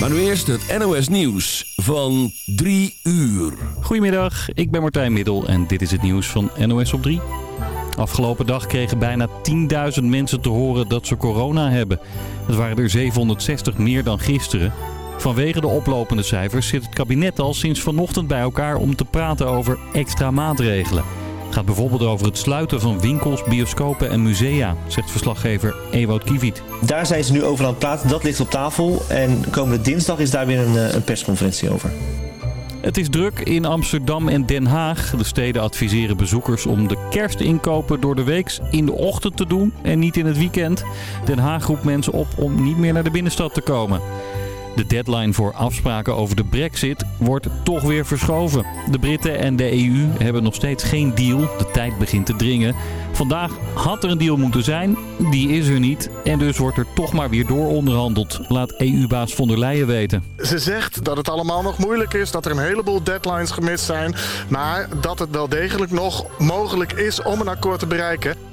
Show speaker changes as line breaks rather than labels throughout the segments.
Maar nu eerst het NOS Nieuws van 3 uur.
Goedemiddag, ik ben Martijn Middel en dit is het nieuws van NOS op 3. Afgelopen dag kregen bijna 10.000 mensen te horen dat ze corona hebben. Het waren er 760 meer dan gisteren. Vanwege de oplopende cijfers zit het kabinet al sinds vanochtend bij elkaar om te praten over extra maatregelen. Gaat bijvoorbeeld over het sluiten van winkels, bioscopen en musea, zegt verslaggever Ewout Kiviet.
Daar zijn ze nu over aan het praten, dat ligt op tafel. En komende dinsdag is daar weer een, eh, een persconferentie over.
Het is druk in Amsterdam en Den Haag. De steden adviseren bezoekers om de kerstinkopen door de week in de ochtend te doen en niet in het weekend. Den Haag roept mensen op om niet meer naar de binnenstad te komen. De deadline voor afspraken over de brexit wordt toch weer verschoven. De Britten en de EU hebben nog steeds geen deal. De tijd begint te dringen. Vandaag had er een deal moeten zijn. Die is er niet. En dus wordt er toch maar weer door onderhandeld. Laat EU-baas von der Leyen weten.
Ze zegt dat het allemaal nog moeilijk is. Dat er een heleboel deadlines gemist zijn. Maar dat het wel degelijk nog mogelijk is om een akkoord te bereiken.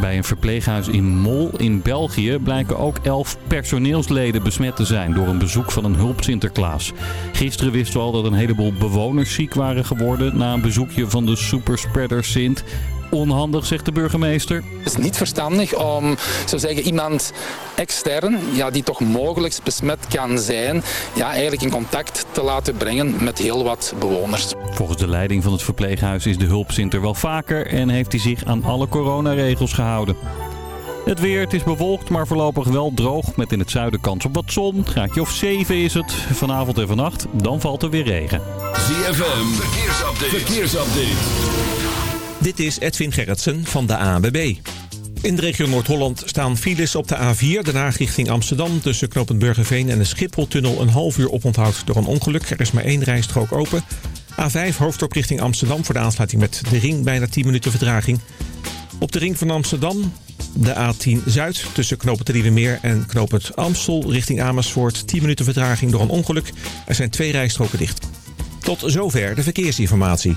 Bij een verpleeghuis in Mol in België blijken ook elf personeelsleden besmet te zijn door een bezoek van een hulp Sinterklaas. Gisteren wisten we al dat een heleboel bewoners ziek waren geworden na een bezoekje van de superspreader Sint onhandig, zegt de burgemeester.
Het is niet verstandig om, zo zeggen, iemand extern, ja, die toch mogelijk besmet kan zijn, ja, eigenlijk in contact te laten brengen met heel wat bewoners.
Volgens de leiding van het verpleeghuis is de hulpzinter wel vaker en heeft hij zich aan alle coronaregels gehouden. Het weer, het is bewolkt, maar voorlopig wel droog. Met in het zuiden kans op wat zon. Graadje of 7 is het. Vanavond en vannacht, dan valt er weer regen.
ZFM, verkeersupdate. verkeersupdate.
Dit is Edwin Gerritsen van de ANWB. In de regio Noord-Holland staan files op de A4, daarna richting Amsterdam... tussen knooppunt Burgerveen en de Schipholtunnel een half uur oponthoud door een ongeluk. Er is maar één rijstrook open. A5 hoofddorp richting Amsterdam voor de aansluiting met de ring, bijna 10 minuten vertraging. Op de ring van Amsterdam de A10 Zuid tussen knooppunt Meer en knooppunt Amstel richting Amersfoort. 10 minuten vertraging door een ongeluk. Er zijn twee rijstroken dicht. Tot zover de verkeersinformatie.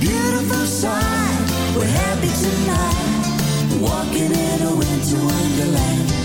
Beautiful sight. We're happy tonight. Walking in a winter wonderland.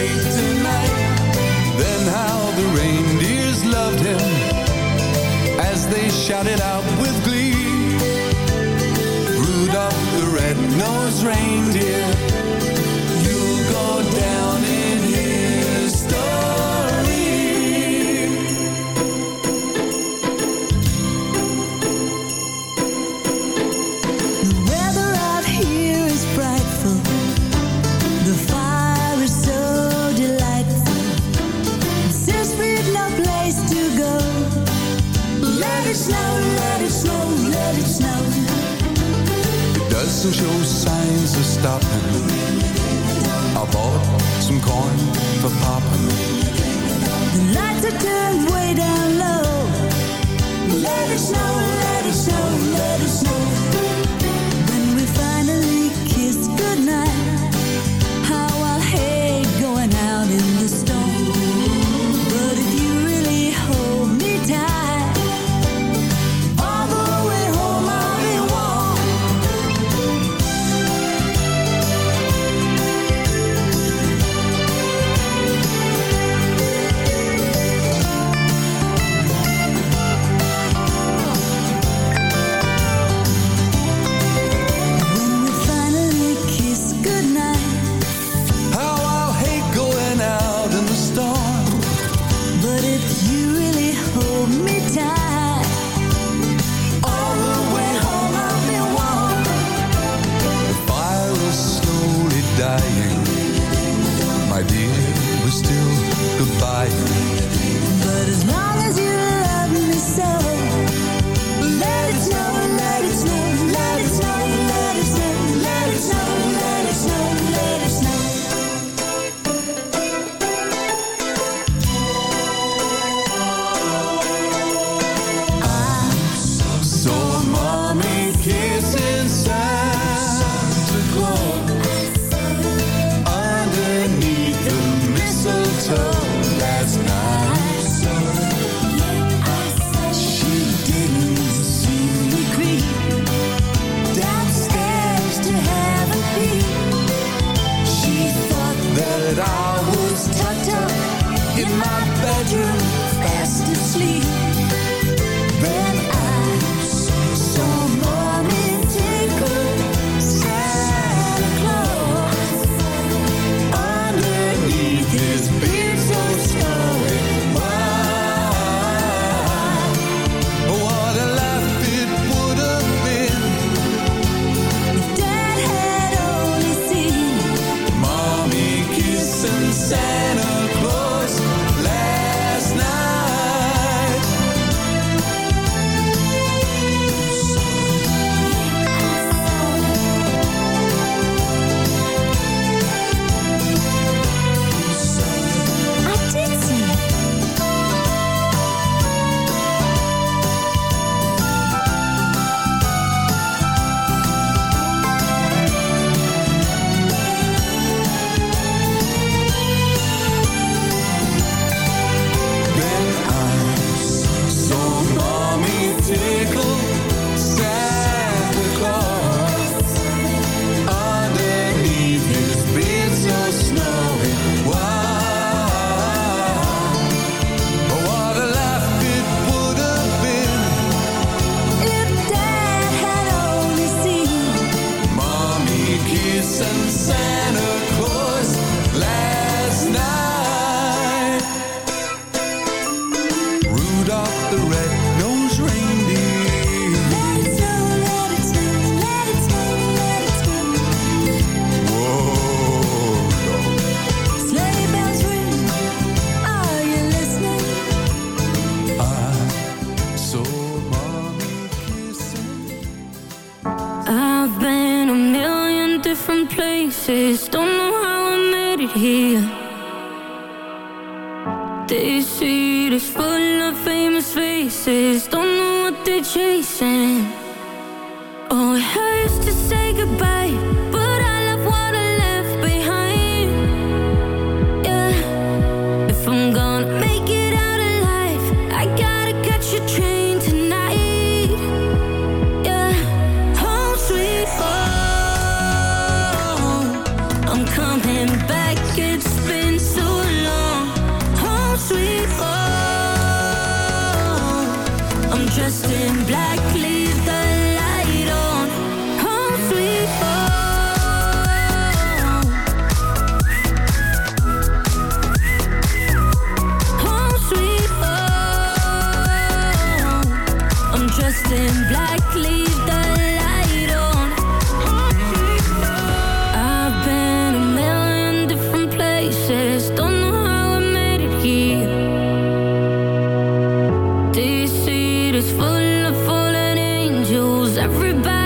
late tonight. Then how the
reindeers loved him As they shouted doesn't show signs of stopping. I bought some corn for popping.
The lights are turned way down low. Let it snow.
Angels,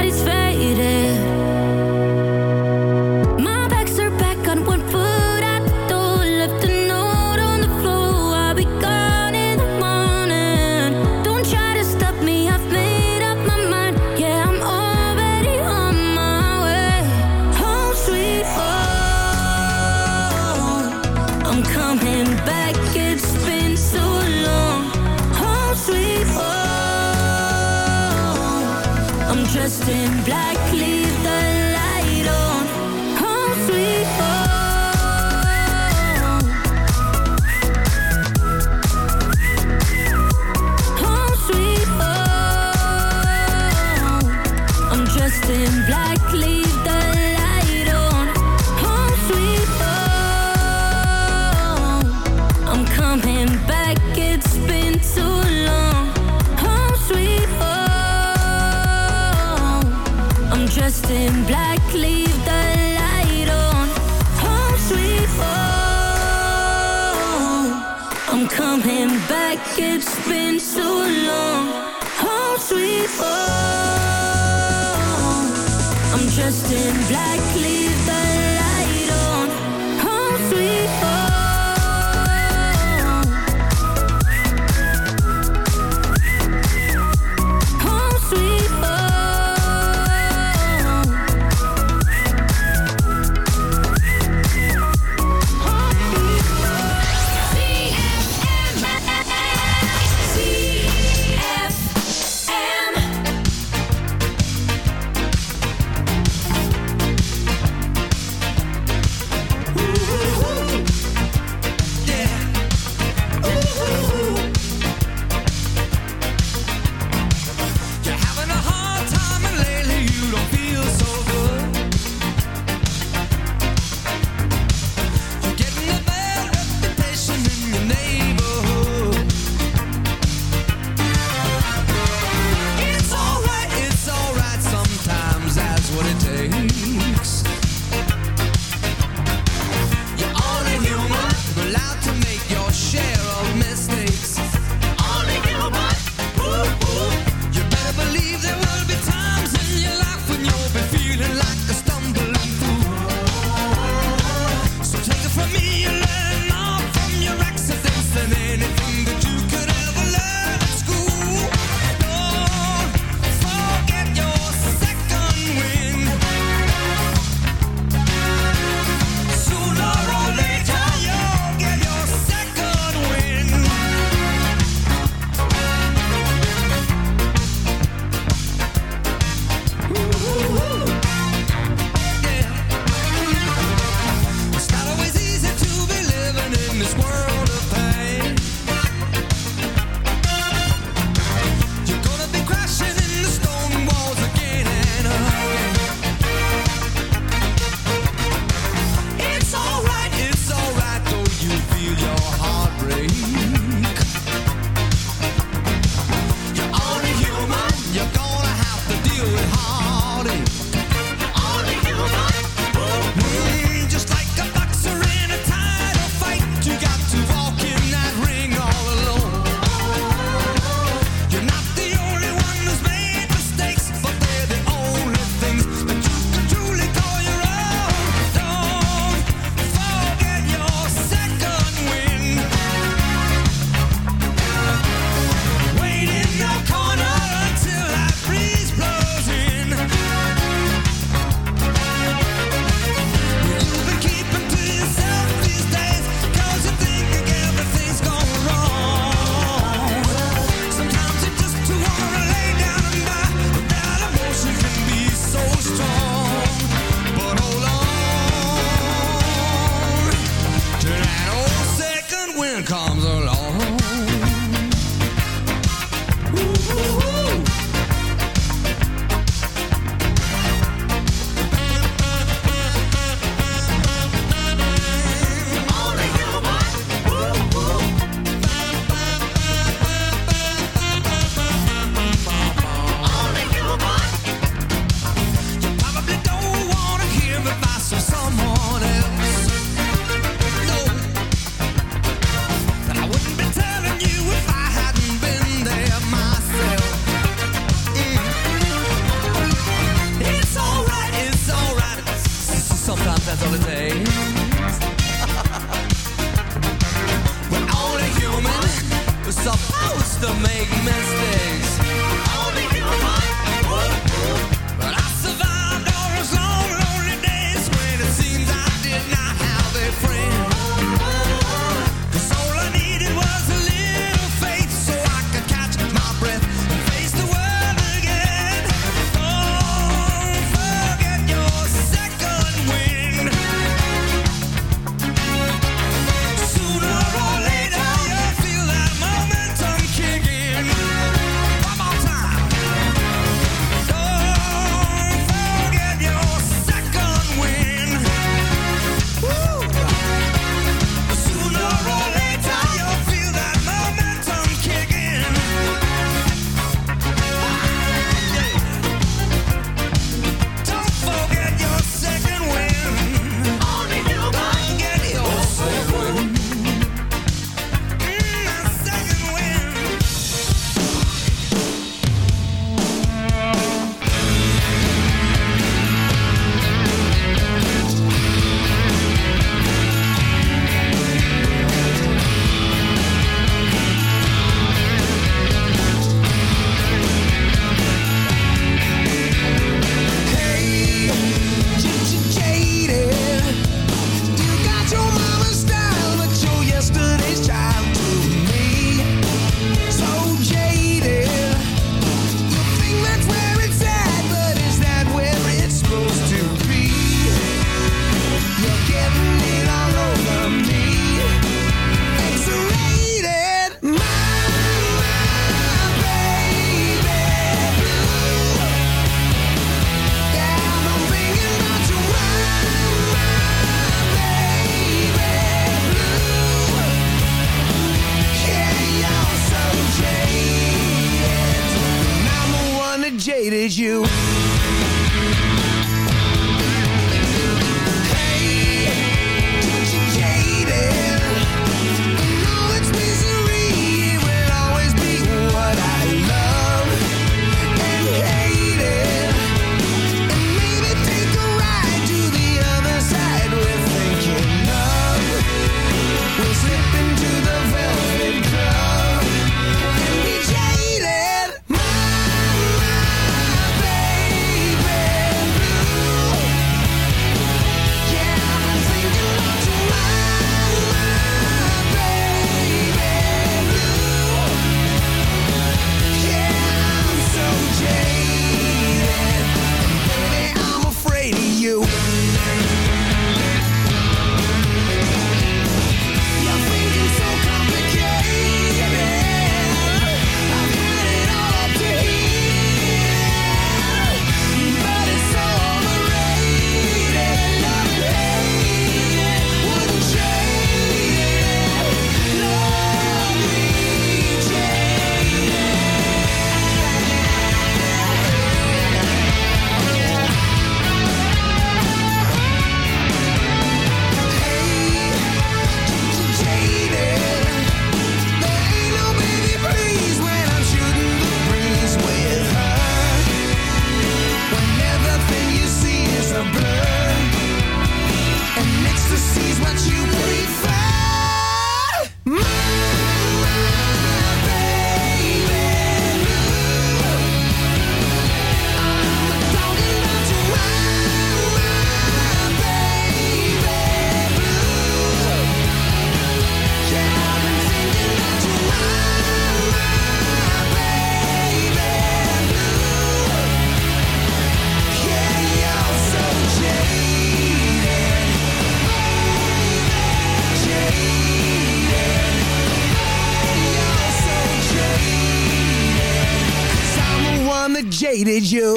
jaded you.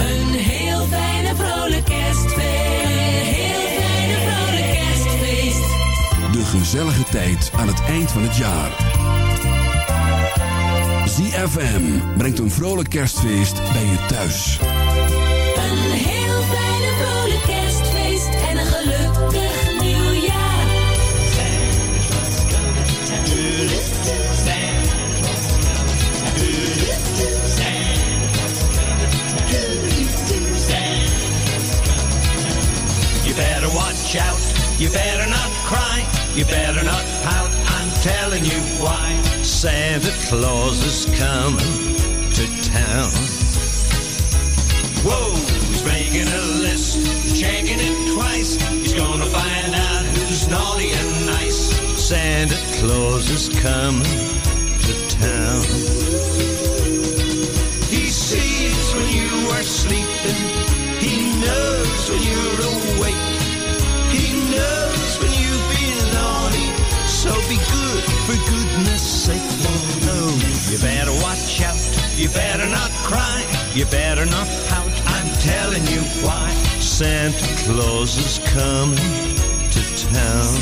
Een heel fijne vrolijk kerstfeest. Een heel fijne vrolijk kerstfeest.
De gezellige tijd aan het eind van het jaar. ZFM brengt een vrolijk kerstfeest bij je thuis.
Een heel fijne vrolijk kerstfeest. En een gelukkig
better watch out, you better not cry, you better not pout, I'm telling you why. Santa Claus is coming to town. Whoa, he's making a list, checking it twice. He's gonna find out who's naughty and nice. Santa Claus is coming to town. He sees when you are sleeping. He knows when you're awake. For goodness sake. Oh no, you better watch out. You better not cry. You better not pout. I'm telling you why. Santa Claus is coming to town.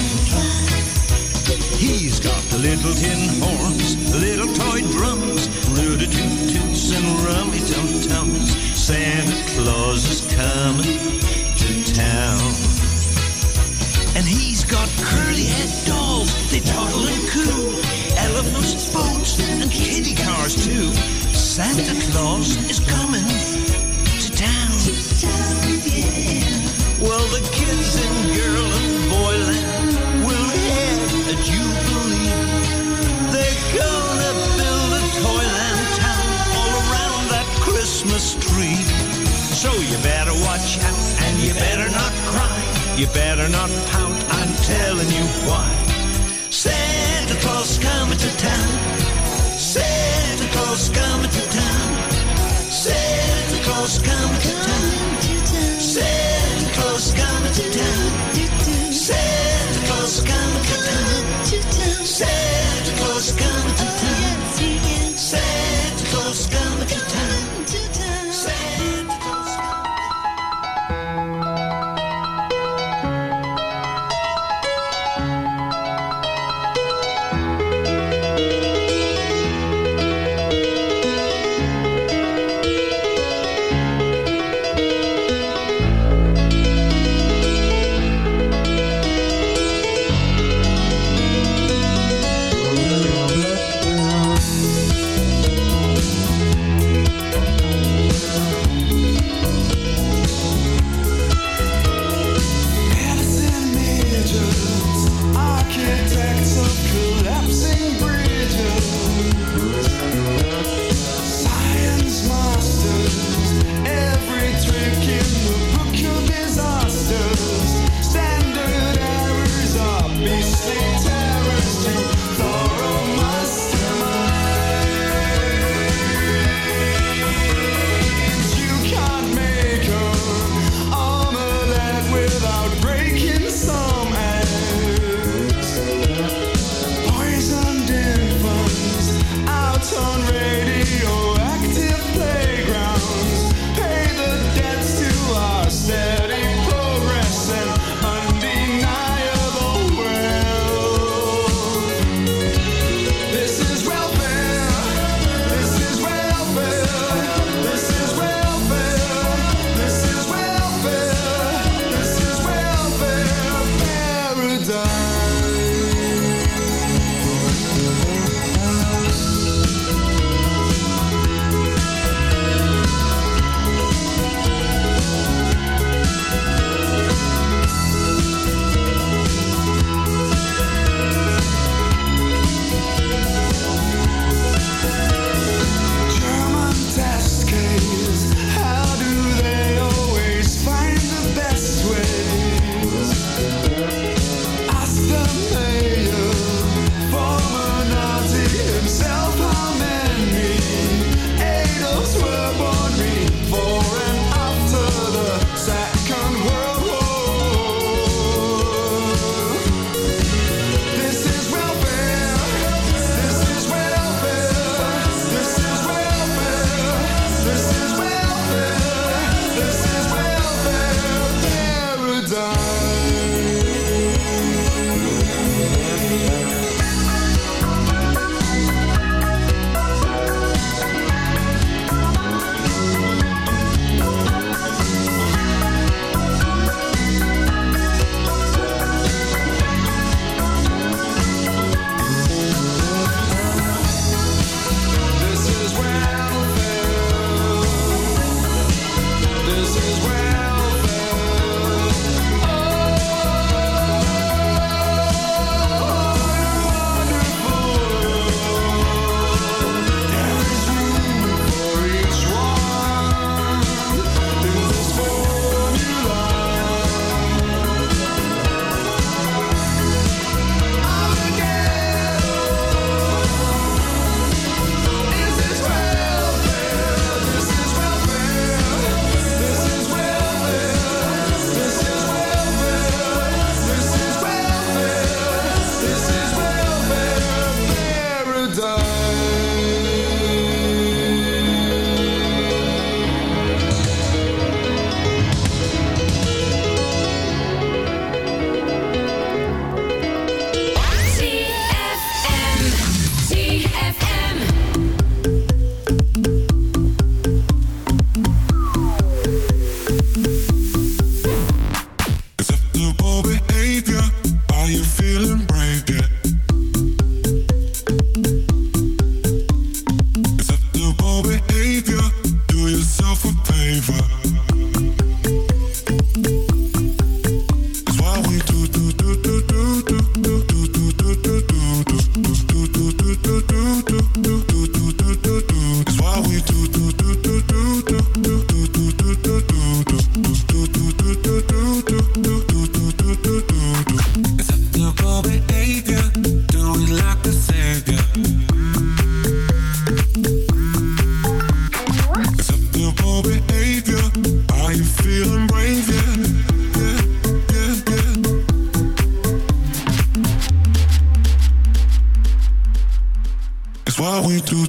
He's got the little tin horns, little toy drums, rooty toot toots and rummy tum tums. Santa Claus is coming to town. Cars too. Santa Claus is coming to town. Well, the kids in girl and boyland will head a jubilee. They're gonna build a toyland town all around that Christmas tree. So you better watch out and you better not cry. You better not pout, I'm telling you why. Santa Claus coming to town. Santa Claus coming to town. Santa Claus coming to town. Santa Claus coming to town. Santa Claus coming to town. Santa Claus coming to town. Santa Claus coming to town.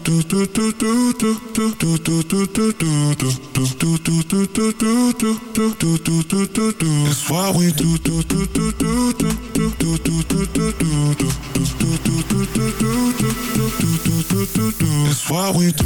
It's what we do. It's what we do.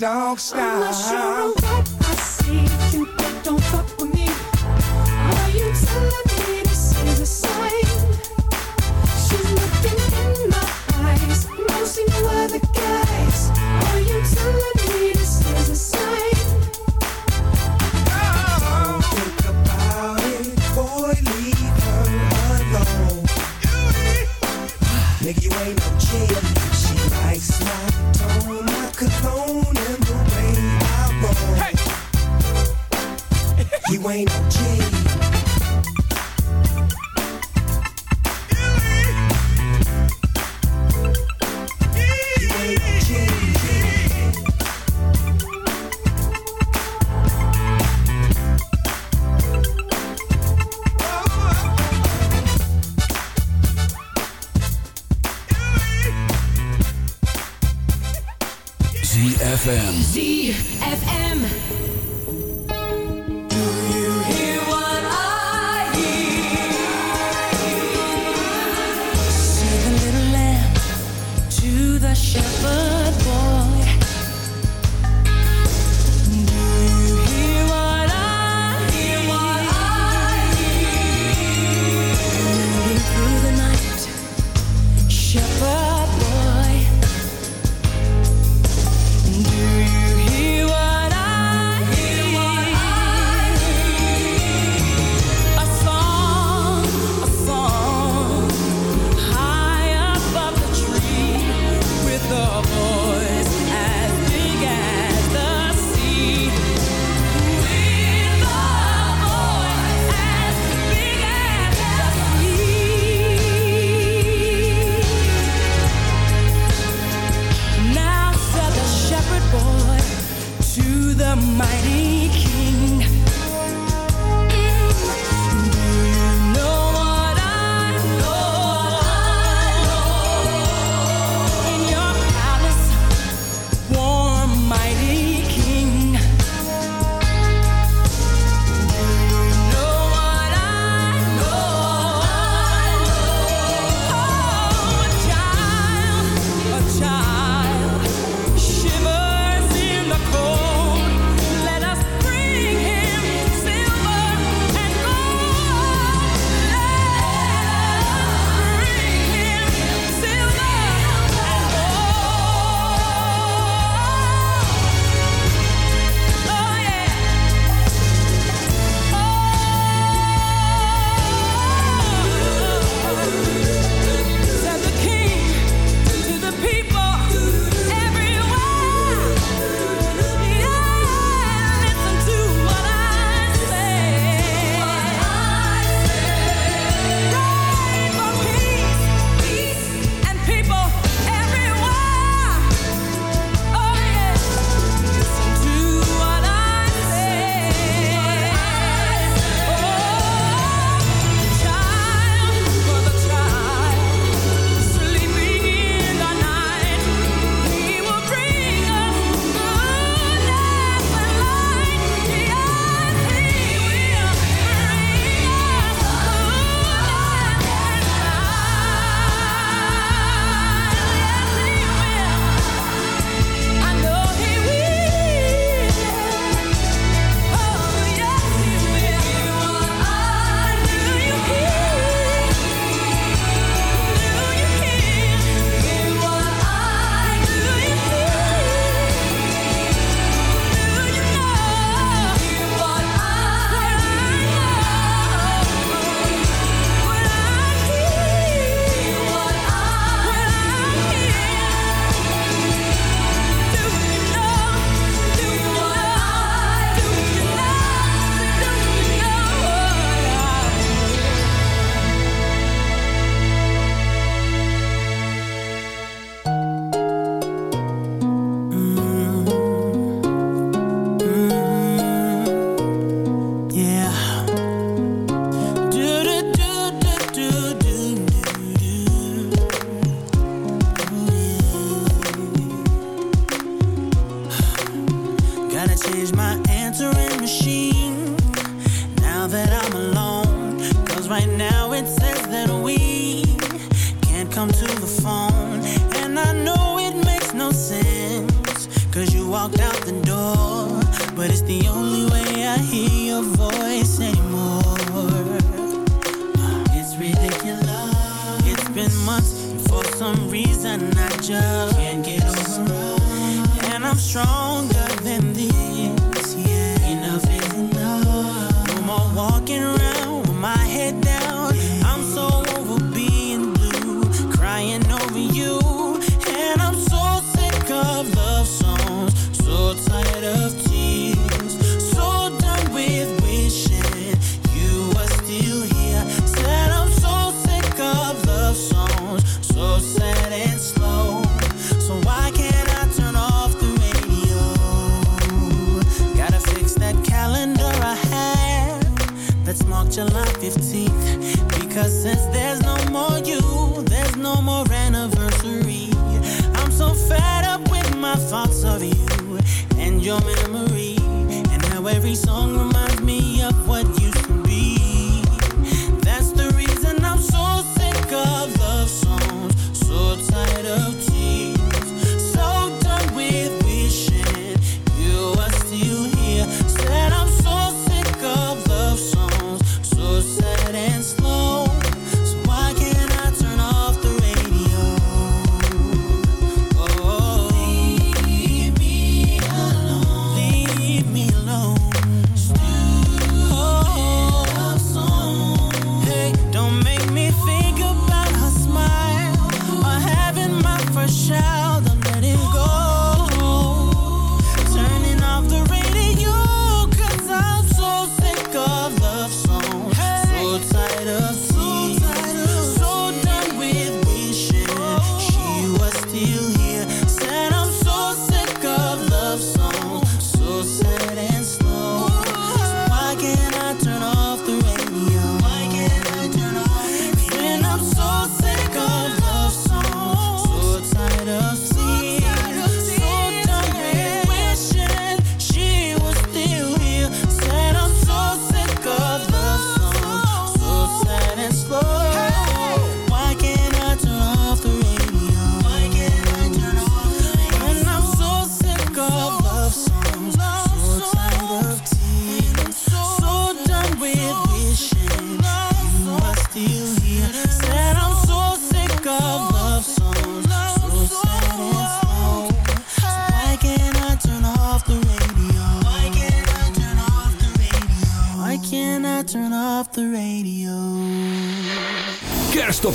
dog style.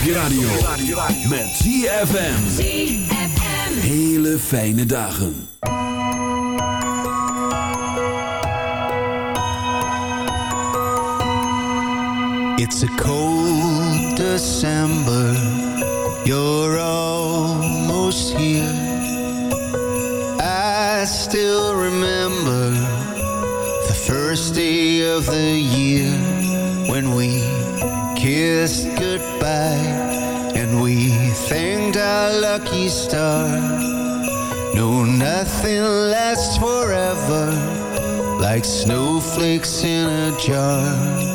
je radio. Met ZFM. Hele fijne dagen.
It's a cold December. You're almost here. I still remember the first day of the year when we kissed goodbye. And we thanked our lucky star. No, nothing lasts forever Like snowflakes in a jar.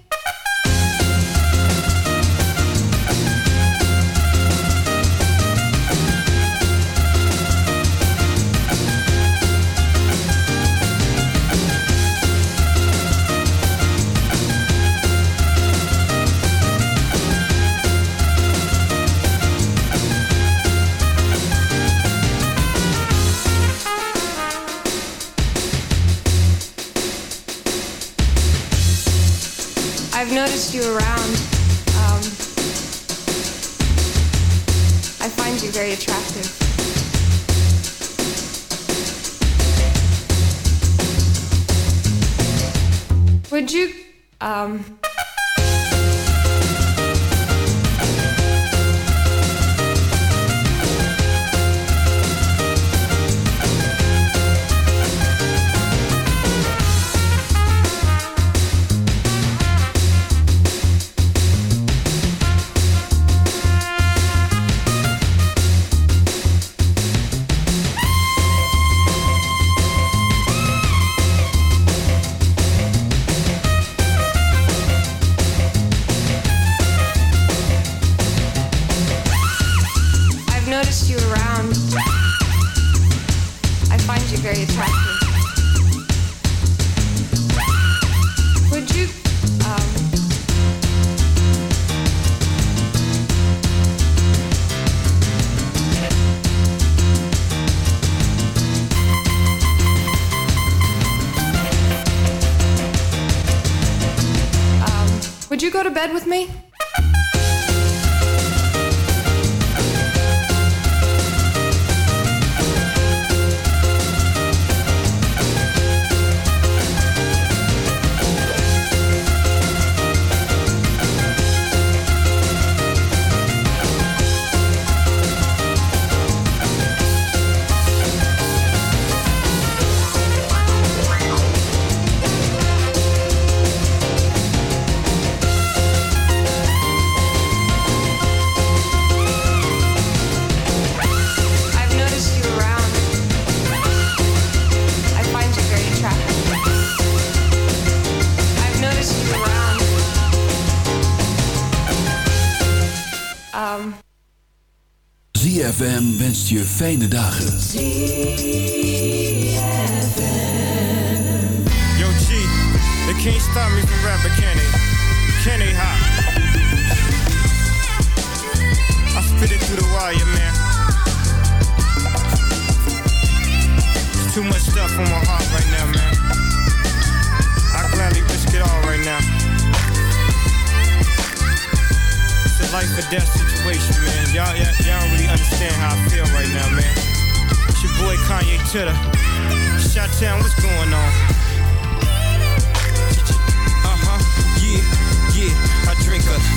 To bed with me?
Je fijne dagen.
Yo, G, they can't stop me from rapping, can they? Can they, ha? I spit it through the wire, man. Too much stuff on my heart right now, man. I gladly risk it all right now. Life or death situation, man. Y'all, y'all, y'all don't really understand how I feel right now, man. It's your boy Kanye Titter. Chi-Town, what's going on? Uh-huh, yeah, yeah. I drink a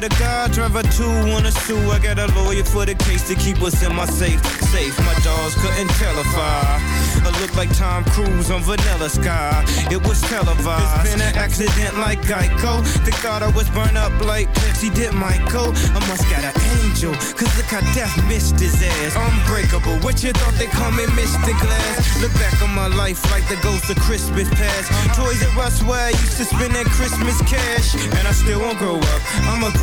to God, drive a two on a sue. I got a lawyer for the case to keep us in my safe. Safe, my dogs couldn't tell if I, I look like Tom Cruise on Vanilla Sky. It was televised. It's been an accident like Geico. They thought I was burned up like Pepsi did Michael. I must got an angel, cause look how death missed his ass. Unbreakable, what you thought they call me Mr. Glass? Look back on my life like the ghost of Christmas past. Toys R Us where I used to spend that Christmas cash. And I still won't grow up, I'm a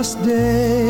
Christmas Day.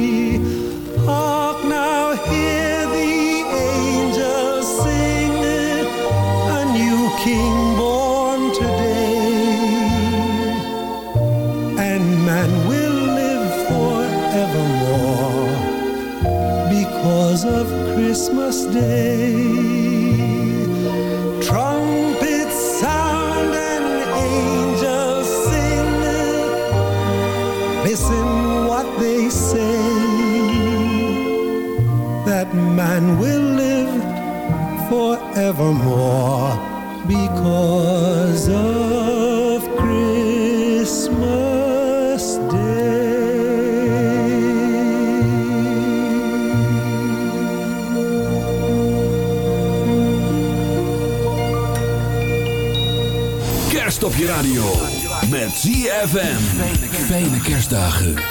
Fijne kerstdagen.